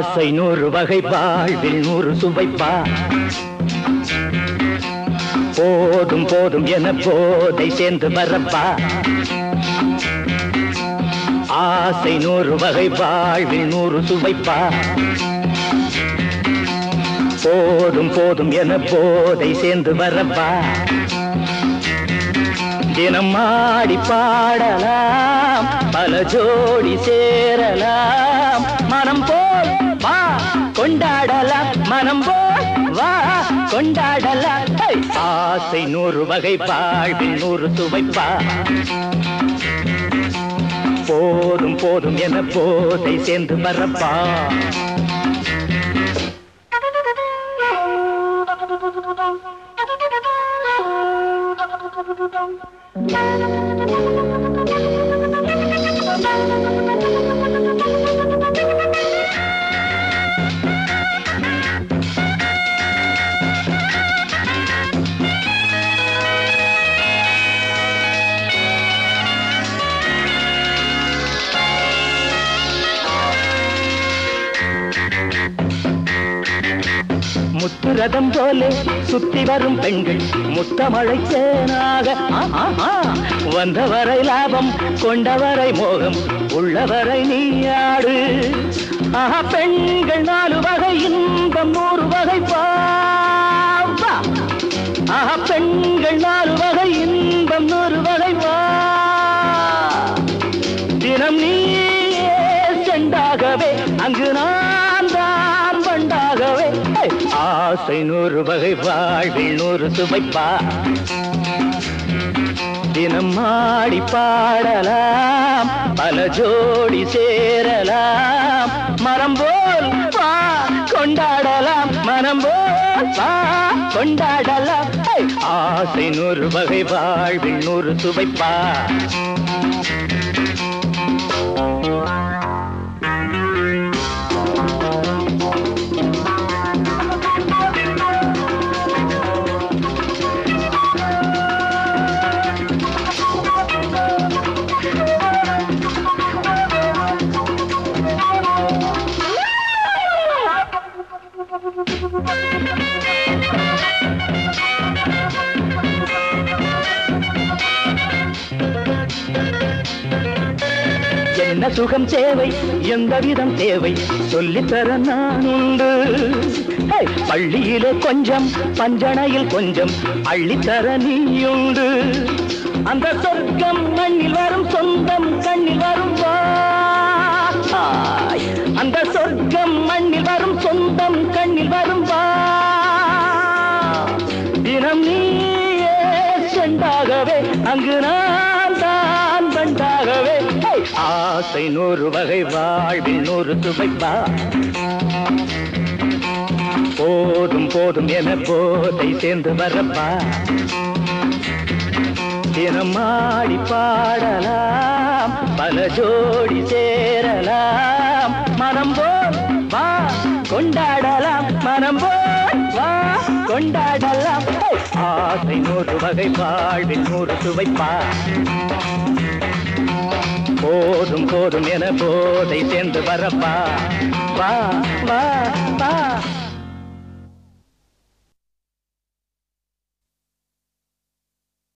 ஆசை நூறு வகை வாழ்வில் நூறு சுவைப்பா போதும் போதும் என போதை சேர்ந்து வரப்பா ஆசை நூறு வகை வாழ்வில் நூறு சுவைப்பா போதும் போதும் என போதை சேர்ந்து வரப்பா தினம் ஆடி பாடலாம் பல ஜோடி சேரலாம் மனம் போ கொண்டாடலாம் மனம் போல் வா கொண்டாடலாம். ஆசை நூறு வகை வாழ்வில் நூறு துவைப்பா. போதும் போதும் என போதை சேர்ந்து வரப்பா Thank you. முத்துரதம் போலே சுத்தி வரும் பெண்கள் முத்தமழை சேனாக வந்தவரை லாபம் கொண்டவரை மோகம் உள்ளவரை நீயாடு. ஆஹா பெண்கள் நாலு வகை இன்பம் நூறு வகை பாவா ஆஹா பெண்கள் நாலு வகை இன்பம் நூறு வகை வா. தினம் நீயே செண்டாகவே அங்கு நான் தான் பண்டாகவே. ஆசை நூறு வகை வாழ்வில் நூறு சுவைப்பா தினம் மாடி பாடலாம் பல ஜோடி சேரலாம். மரம் போல் வா கொண்டாடலாம். மனம் போல் வா கொண்டாடலாம். ஆசை நூறு வகை வாழ்வில் நூறு சுவைப்பா என்ன சுகம் தேவை? எந்த விதம் தேவை? சொல்லித்தர நான் உண்டு பள்ளியிலே கொஞ்சம் பஞ்சனையில் கொஞ்சம் அள்ளித்தர நீ உண்டு அந்த சொர்க்கம் மண்ணில் வரும் சொந்த தினம் நீயே செண்டாகவே அங்கு நான் தான் பண்டாகவே ஆசை நூறு வகை வாழ்வில் நூறு துவைப்பா போதும் போதும் என போதை சேர்ந்து வரப்பா. தினம் ஆடி பாடலாம் பல ஜோடி சேரலாம். மனம் போல் வா கொண்டாடலாம். மனம் போல் வா கொண்டாடலாம். ஆசை நூறு வகை வாழ்வில் நூறு சுவைப்பா போதும் போதும் என போதை சேர்ந்து வரப்பா. வா வா வா.